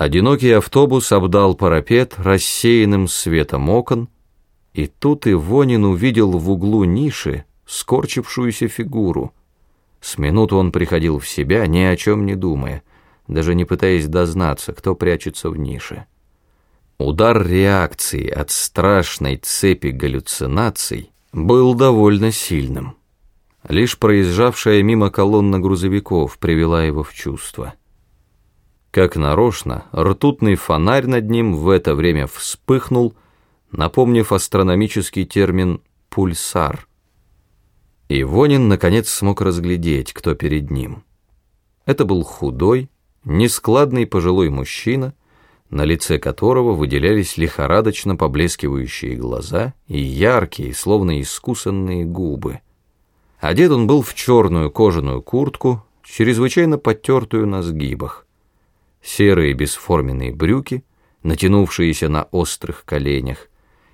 Одинокий автобус обдал парапет рассеянным светом окон, и тут Ивонин увидел в углу ниши скорчившуюся фигуру. С минуту он приходил в себя, ни о чем не думая, даже не пытаясь дознаться, кто прячется в нише. Удар реакции от страшной цепи галлюцинаций был довольно сильным. Лишь проезжавшая мимо колонна грузовиков привела его в чувство. Как нарочно, ртутный фонарь над ним в это время вспыхнул, напомнив астрономический термин «пульсар». И Вонин, наконец, смог разглядеть, кто перед ним. Это был худой, нескладный пожилой мужчина, на лице которого выделялись лихорадочно поблескивающие глаза и яркие, словно искусанные губы. Одет он был в черную кожаную куртку, чрезвычайно подтертую на сгибах серые бесформенные брюки, натянувшиеся на острых коленях,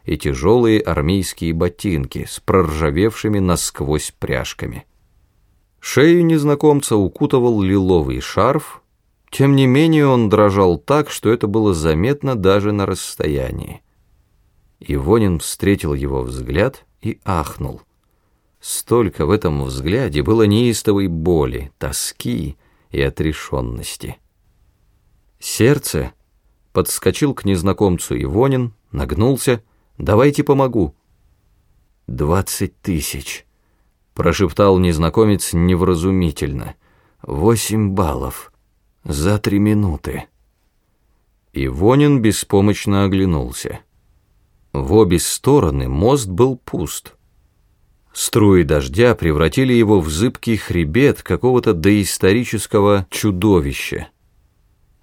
и тяжелые армейские ботинки с проржавевшими насквозь пряжками. Шею незнакомца укутывал лиловый шарф, тем не менее он дрожал так, что это было заметно даже на расстоянии. Ивонин встретил его взгляд и ахнул. Столько в этом взгляде было неистовой боли, тоски и отрешенности. Сердце подскочил к незнакомцу Ивонин, нагнулся. «Давайте помогу». «Двадцать тысяч», — прошептал незнакомец невразумительно. «Восемь баллов. За три минуты». Ивонин беспомощно оглянулся. В обе стороны мост был пуст. Струи дождя превратили его в зыбкий хребет какого-то доисторического чудовища.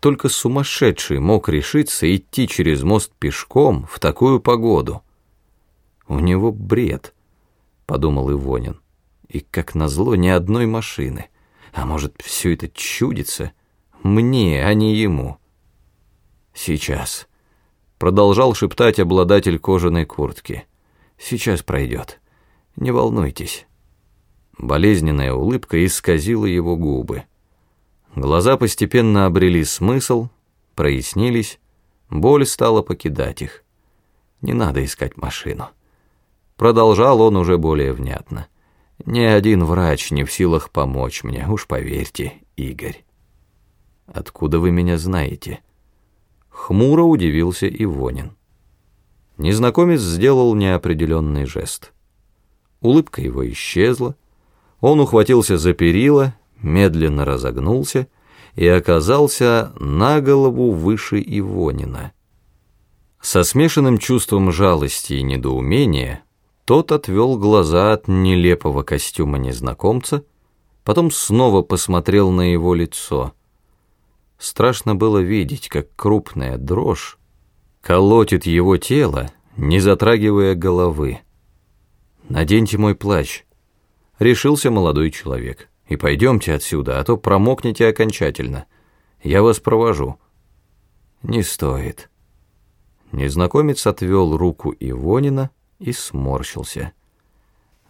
Только сумасшедший мог решиться идти через мост пешком в такую погоду. У него бред, подумал Ивонин. И, как назло, ни одной машины. А может, все это чудится мне, а не ему. Сейчас. Продолжал шептать обладатель кожаной куртки. Сейчас пройдет. Не волнуйтесь. Болезненная улыбка исказила его губы. Глаза постепенно обрели смысл, прояснились, боль стала покидать их. Не надо искать машину. Продолжал он уже более внятно. Ни один врач не в силах помочь мне, уж поверьте, Игорь. Откуда вы меня знаете? Хмуро удивился Ивонин. Незнакомец сделал неопределенный жест. Улыбка его исчезла, он ухватился за перила медленно разогнулся и оказался на голову выше Ивонина. Со смешанным чувством жалости и недоумения тот отвел глаза от нелепого костюма незнакомца, потом снова посмотрел на его лицо. Страшно было видеть, как крупная дрожь колотит его тело, не затрагивая головы. «Наденьте мой плащ», — решился молодой человек и пойдемте отсюда, а то промокнете окончательно. Я вас провожу». «Не стоит». Незнакомец отвел руку Ивонина и сморщился.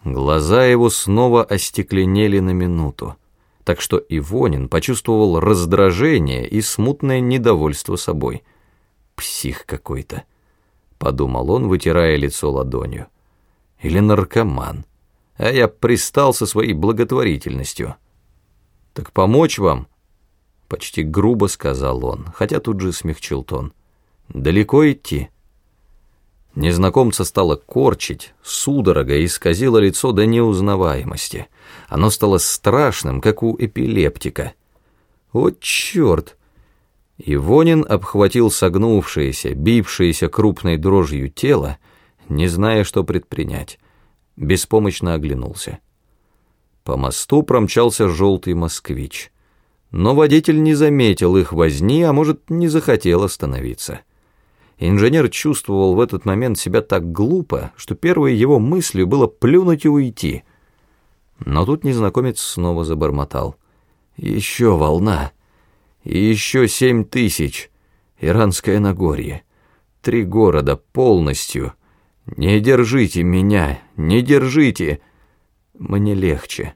Глаза его снова остекленели на минуту, так что Ивонин почувствовал раздражение и смутное недовольство собой. «Псих какой-то», — подумал он, вытирая лицо ладонью. «Или наркоман» а я пристал со своей благотворительностью. «Так помочь вам?» Почти грубо сказал он, хотя тут же смягчил тон. «Далеко идти?» Незнакомца стало корчить, судорога исказило лицо до неузнаваемости. Оно стало страшным, как у эпилептика. «О, черт!» Ивонин обхватил согнувшееся, бившееся крупной дрожью тело, не зная, что предпринять беспомощно оглянулся. По мосту промчался желтый москвич. Но водитель не заметил их возни, а может, не захотел остановиться. Инженер чувствовал в этот момент себя так глупо, что первой его мыслью было плюнуть и уйти. Но тут незнакомец снова забормотал. «Еще волна. И еще семь тысяч. Иранское Нагорье. Три города полностью». «Не держите меня, не держите! Мне легче».